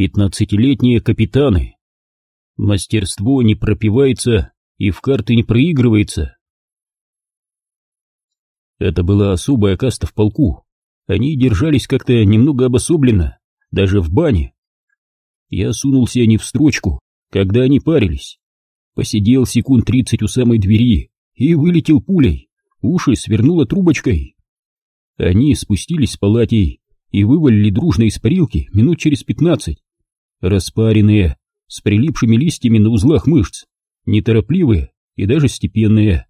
Пятнадцатилетние капитаны. Мастерство не пропивается и в карты не проигрывается. Это была особая каста в полку. Они держались как-то немного обособленно, даже в бане. Я сунулся не в строчку, когда они парились. Посидел секунд тридцать у самой двери и вылетел пулей, уши свернуло трубочкой. Они спустились с палатей и вывалили дружно из парилки минут через пятнадцать. Распаренные, с прилипшими листьями на узлах мышц, неторопливые и даже степенные.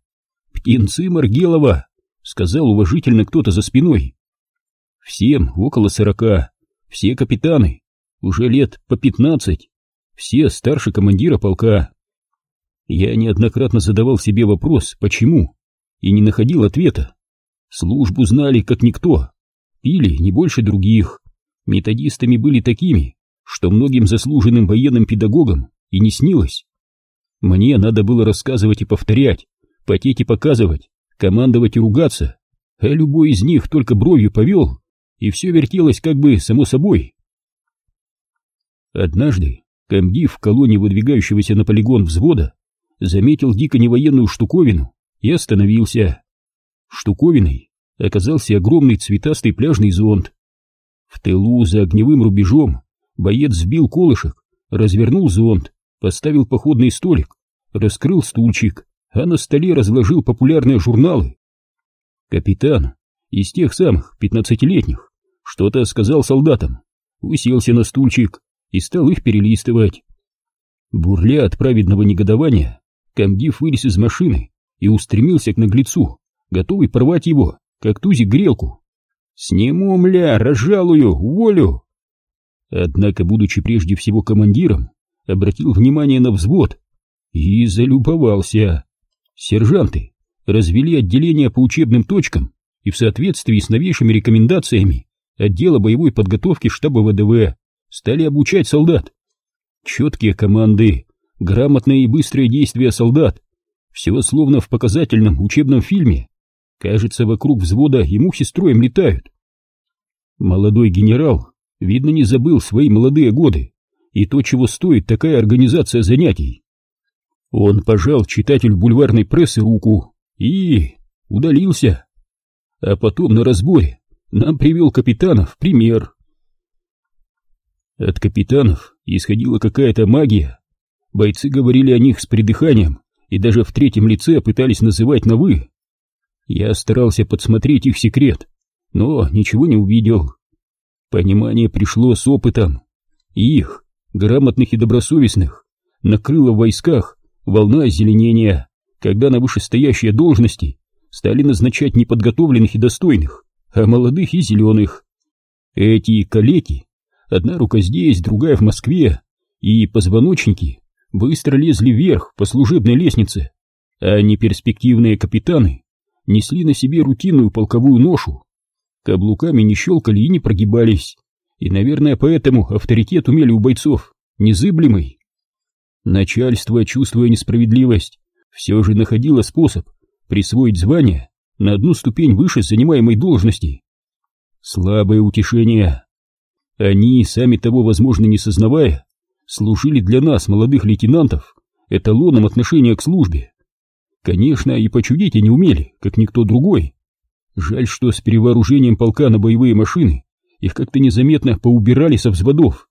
«Птенцы Маргелова!» — сказал уважительно кто-то за спиной. «Всем около сорока, все капитаны, уже лет по пятнадцать, все старше командира полка». Я неоднократно задавал себе вопрос «почему?» и не находил ответа. Службу знали как никто, пили не больше других, методистами были такими, что многим заслуженным военным педагогам и не снилось. Мне надо было рассказывать и повторять, потеть и показывать, командовать и ругаться, а любой из них только бровью повел, и все вертелось как бы само собой. Однажды комдив в колонии выдвигающегося на полигон взвода заметил дико невоенную штуковину и остановился. Штуковиной оказался огромный цветастый пляжный зонт. В тылу за огневым рубежом боец сбил колышек, развернул зонт, поставил походный столик, раскрыл стульчик, а на столе разложил популярные журналы. Капитан из тех самых пятнадцатилетних что-то сказал солдатам, уселся на стульчик и стал их перелистывать. Бурля от праведного негодования, комдив вылез из машины и устремился к наглецу, готовый порвать его, как тузик грелку. «Сниму, мля, разжалую, уволю!» Однако, будучи прежде всего командиром, обратил внимание на взвод и залюбовался. Сержанты развели отделение по учебным точкам и в соответствии с новейшими рекомендациями отдела боевой подготовки штаба ВДВ стали обучать солдат. Четкие команды, грамотные и быстрые действия солдат, все словно в показательном учебном фильме. Кажется, вокруг взвода и мухи строем летают. Молодой генерал, видно, не забыл свои молодые годы и то, чего стоит такая организация занятий. Он пожал читателю бульварной прессы руку и удалился. А потом на разборе нам привел капитанов пример. От капитанов исходила какая-то магия. Бойцы говорили о них с придыханием и даже в третьем лице пытались называть на «вы». Я старался подсмотреть их секрет, но ничего не увидел. Понимание пришло с опытом. Их, грамотных и добросовестных, накрыло в войсках волна озеленения, когда на вышестоящие должности стали назначать не подготовленных и достойных, а молодых и зеленых. Эти калеки, одна рука здесь, другая в Москве, и позвоночники быстро лезли вверх по служебной лестнице, а неперспективные капитаны несли на себе рутинную полковую ношу, каблуками не щелкали и не прогибались, и, наверное, поэтому авторитет умели у бойцов незыблемый. Начальство, чувствуя несправедливость, все же находило способ присвоить звание на одну ступень выше занимаемой должности. Слабое утешение. Они, сами того, возможно, не сознавая, служили для нас, молодых лейтенантов, эталоном отношения к службе. Конечно, и почудить они умели, как никто другой. Жаль, что с перевооружением полка на боевые машины их как-то незаметно поубирали со взводов.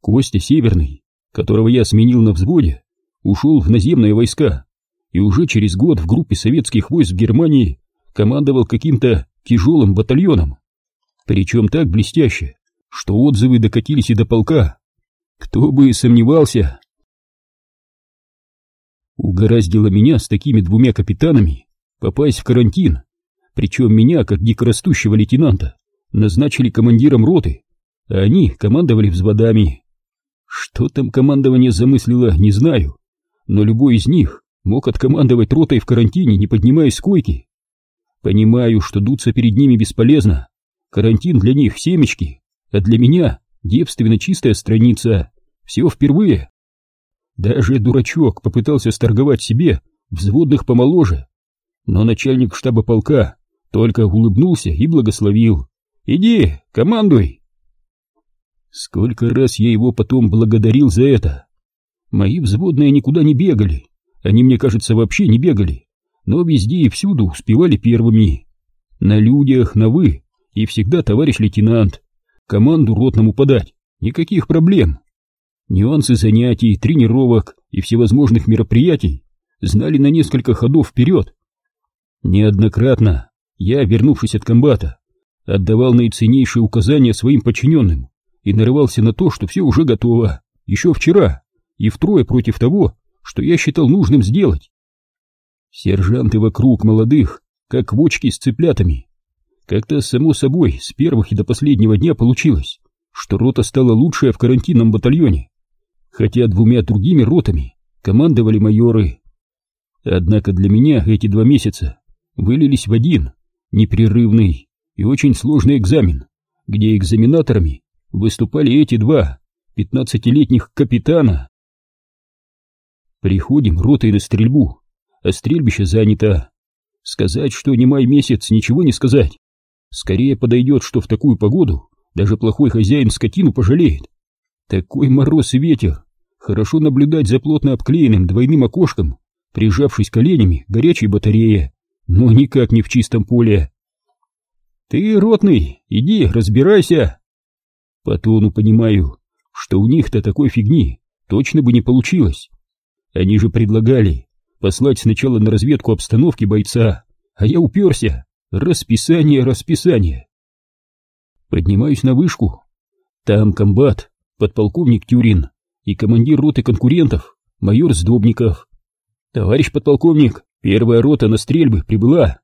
Костя Северный, которого я сменил на взводе, ушел в наземные войска и уже через год в группе советских войск в Германии командовал каким-то тяжелым батальоном. Причем так блестяще, что отзывы докатились и до полка. Кто бы и сомневался. Угораздило меня с такими двумя капитанами попасть в карантин, причем меня, как дикорастущего лейтенанта, назначили командиром роты, а они командовали взводами. Что там командование замыслило, не знаю, но любой из них мог откомандовать ротой в карантине, не поднимаясь с койки. Понимаю, что дуться перед ними бесполезно. Карантин для них семечки, а для меня девственно чистая страница. Все впервые. Даже дурачок попытался сторговать себе взводных помоложе, но начальник штаба полка только улыбнулся и благословил. «Иди, командуй!» Сколько раз я его потом благодарил за это. Мои взводные никуда не бегали, они, мне кажется, вообще не бегали, но везде и всюду успевали первыми. На людях, на «вы» и всегда товарищ лейтенант. Команду ротному подать, никаких проблем. Нюансы занятий, тренировок и всевозможных мероприятий знали на несколько ходов вперед. Неоднократно я, вернувшись от комбата, отдавал наиценнейшие указания своим подчиненным и нарывался на то, что все уже готово, еще вчера, и втрое против того, что я считал нужным сделать. Сержанты вокруг молодых, как вочки с цыплятами. Как-то само собой с первых и до последнего дня получилось, что рота стала лучшая в карантинном батальоне, хотя двумя другими ротами командовали майоры. Однако для меня эти два месяца вылились в один, непрерывный и очень сложный экзамен, где экзаменаторами выступали эти два пятнадцатилетних капитана. Приходим ротой на стрельбу, а стрельбище занято. Сказать, что не май месяц, ничего не сказать. Скорее подойдет, что в такую погоду даже плохой хозяин скотину пожалеет. Такой мороз и ветер. Хорошо наблюдать за плотно обклеенным двойным окошком, прижавшись коленями горячей батарее, но никак не в чистом поле. «Ты, ротный, иди, разбирайся!» По тону понимаю, что у них-то такой фигни точно бы не получилось. Они же предлагали послать сначала на разведку обстановки бойца, а я уперся. Расписание, расписание. Поднимаюсь на вышку. Там комбат, подполковник Тюрин и командир роты конкурентов, майор Сдобников. Товарищ подполковник, первая рота на стрельбы прибыла.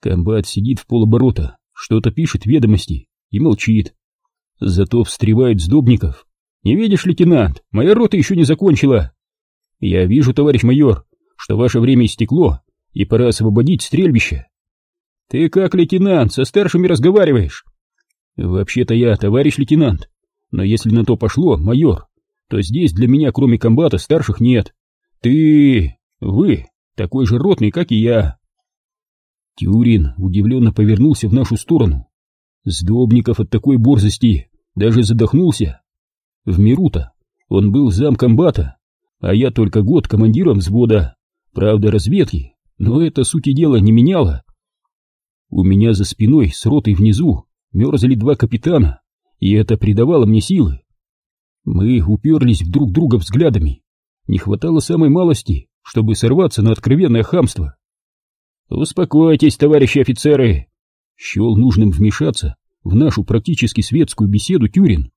Комбат сидит в полоборота, что-то пишет ведомости и молчит. Зато встревает Сдобников. «Не видишь, лейтенант, моя рота еще не закончила». «Я вижу, товарищ майор, что ваше время истекло, и пора освободить стрельбище». «Ты как, лейтенант, со старшими разговариваешь?» «Вообще-то я товарищ лейтенант, но если на то пошло, майор, то здесь для меня кроме комбата старших нет. Ты... вы такой же ротный, как и я». Тюрин удивленно повернулся в нашу сторону. Сдобников от такой борзости даже задохнулся. В Мирута он был замкомбата, а я только год командиром взвода, правда разведки, но это сути дела не меняло. У меня за спиной с ротой внизу мерзли два капитана, и это придавало мне силы. Мы уперлись друг друга взглядами. Не хватало самой малости, чтобы сорваться на откровенное хамство. «Успокойтесь, товарищи офицеры!» Счел нужным вмешаться в нашу практически светскую беседу Тюрин.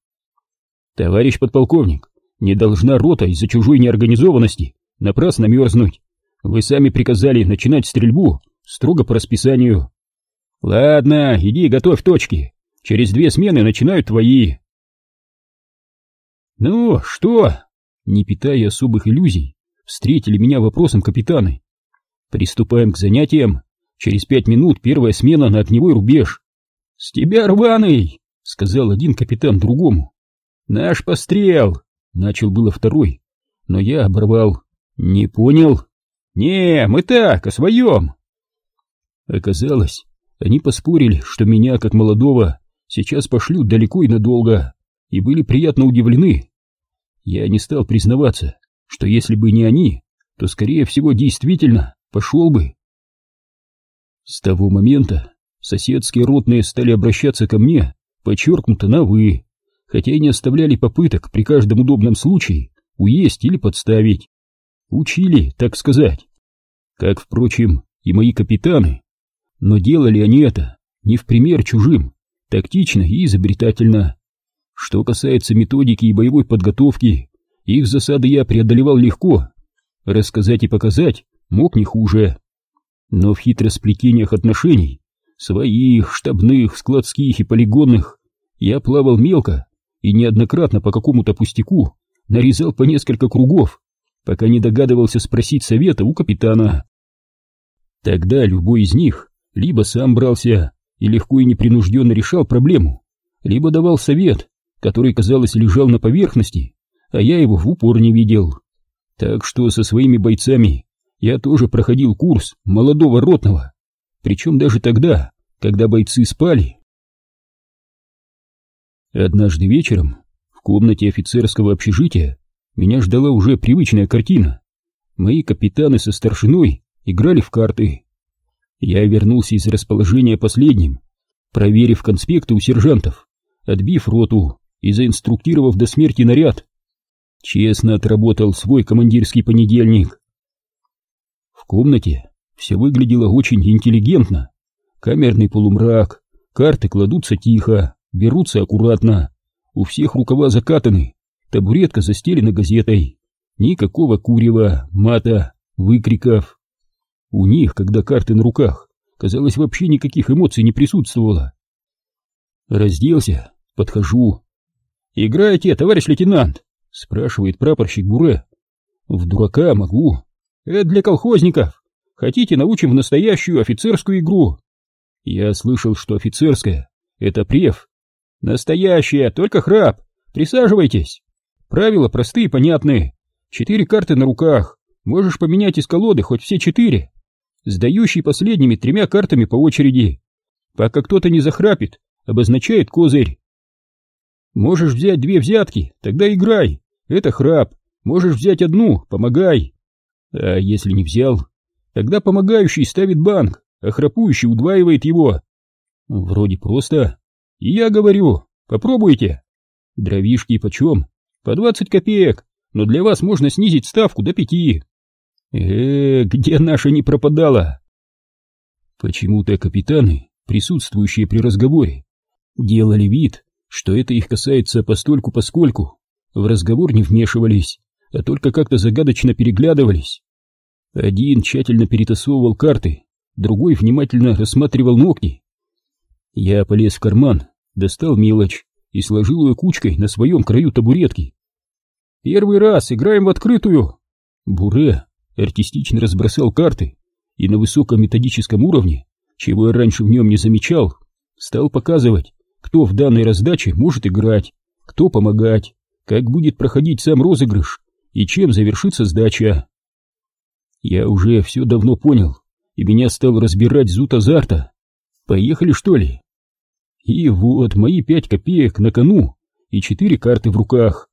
«Товарищ подполковник, не должна рота из-за чужой неорганизованности напрасно мерзнуть. Вы сами приказали начинать стрельбу строго по расписанию. Ладно, иди готовь точки. Через две смены начинают твои». «Ну, что?» Не питая особых иллюзий, встретили меня вопросом капитаны. Приступаем к занятиям. Через пять минут первая смена на огневой рубеж. — С тебя рваный! — сказал один капитан другому. — Наш пострел! — начал было второй, но я оборвал. — Не понял? — Не, мы так, о своем! Оказалось, они поспорили, что меня, как молодого, сейчас пошлют далеко и надолго, и были приятно удивлены. Я не стал признаваться, что если бы не они, то, скорее всего, действительно пошел бы. С того момента соседские ротные стали обращаться ко мне, подчеркнуто на «вы», хотя и не оставляли попыток при каждом удобном случае уесть или подставить. Учили, так сказать. Как, впрочем, и мои капитаны. Но делали они это не в пример чужим, тактично и изобретательно. Что касается методики и боевой подготовки, их засады я преодолевал легко. Рассказать и показать мог не хуже. Но в хитросплетениях отношений, своих, штабных, складских и полигонных, я плавал мелко и неоднократно по какому-то пустяку нарезал по несколько кругов, пока не догадывался спросить совета у капитана. Тогда любой из них либо сам брался и легко и непринужденно решал проблему, либо давал совет, который, казалось, лежал на поверхности, а я его в упор не видел. Так что со своими бойцами я тоже проходил курс молодого ротного, причем даже тогда, когда бойцы спали. Однажды вечером в комнате офицерского общежития меня ждала уже привычная картина. Мои капитаны со старшиной играли в карты. Я вернулся из расположения последним, проверив конспекты у сержантов, отбив роту и заинструктировав до смерти наряд. Честно отработал свой командирский понедельник. В комнате все выглядело очень интеллигентно. Камерный полумрак, карты кладутся тихо, берутся аккуратно, у всех рукава закатаны, табуретка застелена газетой. Никакого курева, мата, выкриков. У них, когда карты на руках, казалось, вообще никаких эмоций не присутствовало. Разделся, подхожу. «Играете, товарищ лейтенант?» — спрашивает прапорщик Буре. «В дурака могу. Это для колхозников. Хотите, научим в настоящую офицерскую игру?» Я слышал, что офицерская — это прев. Настоящая, только храп. Присаживайтесь. Правила простые и понятные. Четыре карты на руках. Можешь поменять из колоды хоть все четыре. Сдающий последними тремя картами по очереди. Пока кто-то не захрапит, обозначает козырь. Можешь взять две взятки, тогда играй. Это храп. Можешь взять одну, помогай. А если не взял, тогда помогающий ставит банк, а храпующий удваивает его. Вроде просто. И я говорю, попробуйте. Дровишки почем? По двадцать копеек, но для вас можно снизить ставку до пяти. Э, где наша не пропадала? Почему-то капитаны, присутствующие при разговоре, делали вид, что это их касается постольку-поскольку, в разговор не вмешивались, а только как-то загадочно переглядывались. Один тщательно перетасовывал карты, другой внимательно рассматривал ногти. Я полез в карман, достал мелочь и сложил ее кучкой на своем краю табуретки. «Первый раз играем в открытую!» Буре артистично разбросал карты и на высоком методическом уровне, чего я раньше в нем не замечал, стал показывать, кто в данной раздаче может играть, кто помогать, как будет проходить сам розыгрыш и чем завершится сдача. Я уже все давно понял, и меня стал разбирать зуд азарта. Поехали, что ли? И вот мои пять копеек на кону и четыре карты в руках.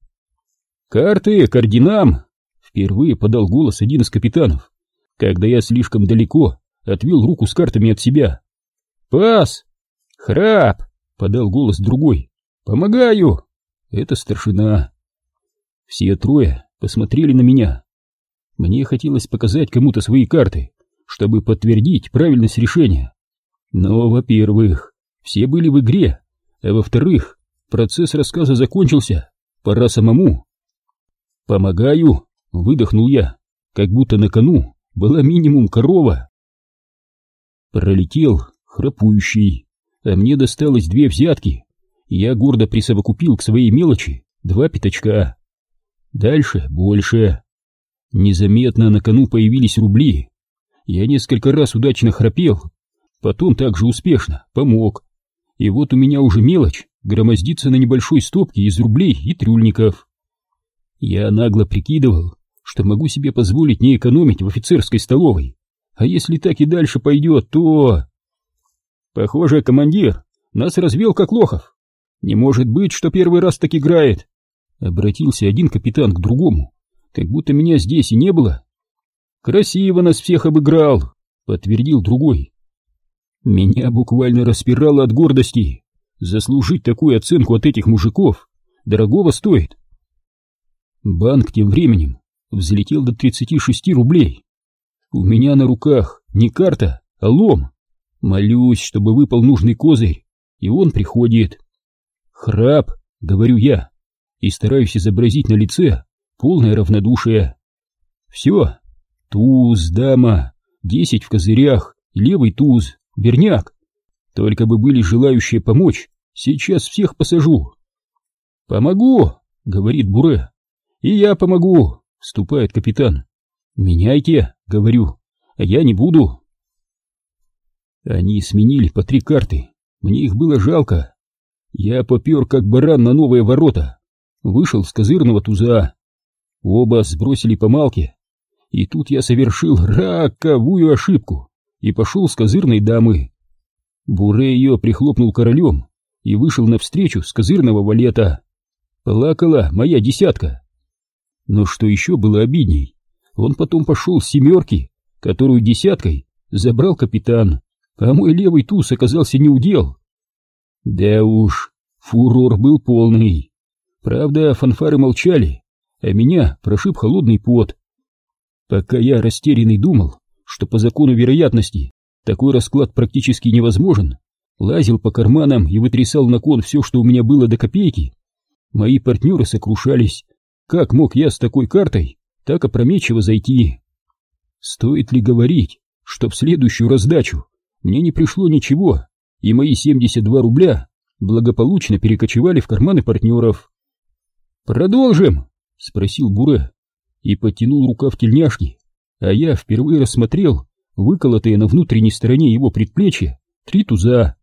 «Карты к орденам!» — впервые подал голос один из капитанов, когда я слишком далеко отвел руку с картами от себя. «Пас!» «Храп!» — подал голос другой. «Помогаю!» Это старшина. Все трое посмотрели на меня. Мне хотелось показать кому-то свои карты, чтобы подтвердить правильность решения. Но, во-первых, все были в игре, а во-вторых, процесс рассказа закончился, пора самому. «Помогаю», — выдохнул я, как будто на кону была минимум корова. Пролетел храпующий, а мне досталось две взятки, я гордо присовокупил к своей мелочи два пятачка. Дальше больше. Незаметно на кону появились рубли, я несколько раз удачно храпел, потом также успешно помог. И вот у меня уже мелочь громоздится на небольшой стопке из рублей и трюльников. Я нагло прикидывал, что могу себе позволить не экономить в офицерской столовой, а если так и дальше пойдет, то... Похоже, командир нас развел как лохов. Не может быть, что первый раз так играет. Обратился один капитан к другому, как будто меня здесь и не было. Красиво нас всех обыграл, подтвердил другой. Меня буквально распирало от гордости. Заслужить такую оценку от этих мужиков дорогого стоит. Банк тем временем взлетел до 36 рублей. У меня на руках не карта, а лом. Молюсь, чтобы выпал нужный козырь, и он приходит. Храп, говорю я, и стараюсь изобразить на лице полное равнодушие. Все, Туз, дама, десять в козырях, левый туз, берняк. Только бы были желающие помочь, сейчас всех посажу. Помогу, говорит Буре. И я помогу, вступает капитан. Меняйте, говорю, а я не буду. Они сменили по три карты, мне их было жалко. Я попер, как баран на новые ворота, вышел с козырного туза. Оба сбросили по малке, и тут я совершил роковую ошибку и пошел с козырной дамы. Буре ее прихлопнул королем, и вышел навстречу с козырного валета. Плакала моя десятка. Но что еще было обидней, он потом пошел с семерки, которую десяткой забрал капитан, а мой левый туз оказался неудел. Да уж, фурор был полный. Правда, фанфары молчали, а меня прошиб холодный пот. Пока я растерянный думал, что по закону вероятности такой расклад практически невозможен, лазил по карманам и вытрясал на кон все, что у меня было до копейки, мои партнеры сокрушались. Как мог я с такой картой так опрометчиво зайти? Стоит ли говорить, что в следующую раздачу мне не пришло ничего, и мои 72 рубля благополучно перекочевали в карманы партнеров? «Продолжим?» — спросил Буре и подтянул рукав тельняшки, а я впервые рассмотрел выколотые на внутренней стороне его предплечья три туза.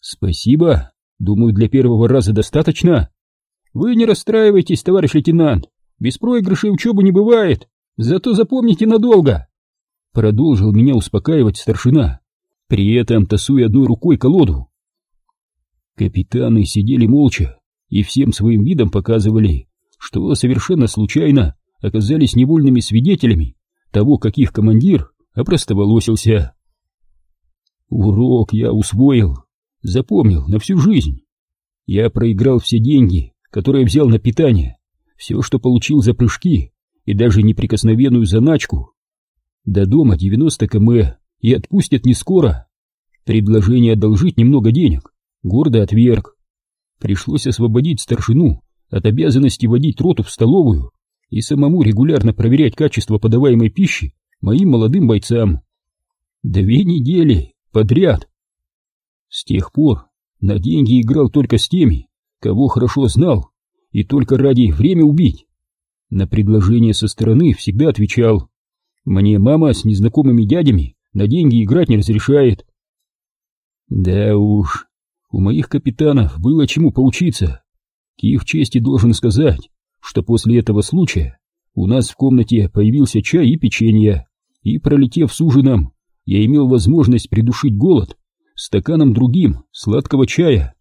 «Спасибо, думаю, для первого раза достаточно». «Вы не расстраивайтесь, товарищ лейтенант, без проигрышей учебы не бывает, зато запомните надолго!» Продолжил меня успокаивать старшина, при этом тасуя одной рукой колоду. Капитаны сидели молча и всем своим видом показывали, что совершенно случайно оказались невольными свидетелями того, как их командир опростоволосился. Урок я усвоил, запомнил на всю жизнь. Я проиграл все деньги, которые взял на питание, все, что получил за прыжки и даже неприкосновенную заначку. До дома 90 км и отпустят не скоро. Предложение одолжить немного денег гордо отверг. Пришлось освободить старшину от обязанности водить роту в столовую и самому регулярно проверять качество подаваемой пищи моим молодым бойцам. Две недели подряд. С тех пор на деньги играл только с теми, кого хорошо знал, и только ради время убить. На предложение со стороны всегда отвечал. Мне мама с незнакомыми дядями на деньги играть не разрешает. Да уж, у моих капитанов было чему поучиться. К их чести должен сказать, что после этого случая у нас в комнате появился чай и печенье, и, пролетев с ужином, я имел возможность придушить голод стаканом другим сладкого чая.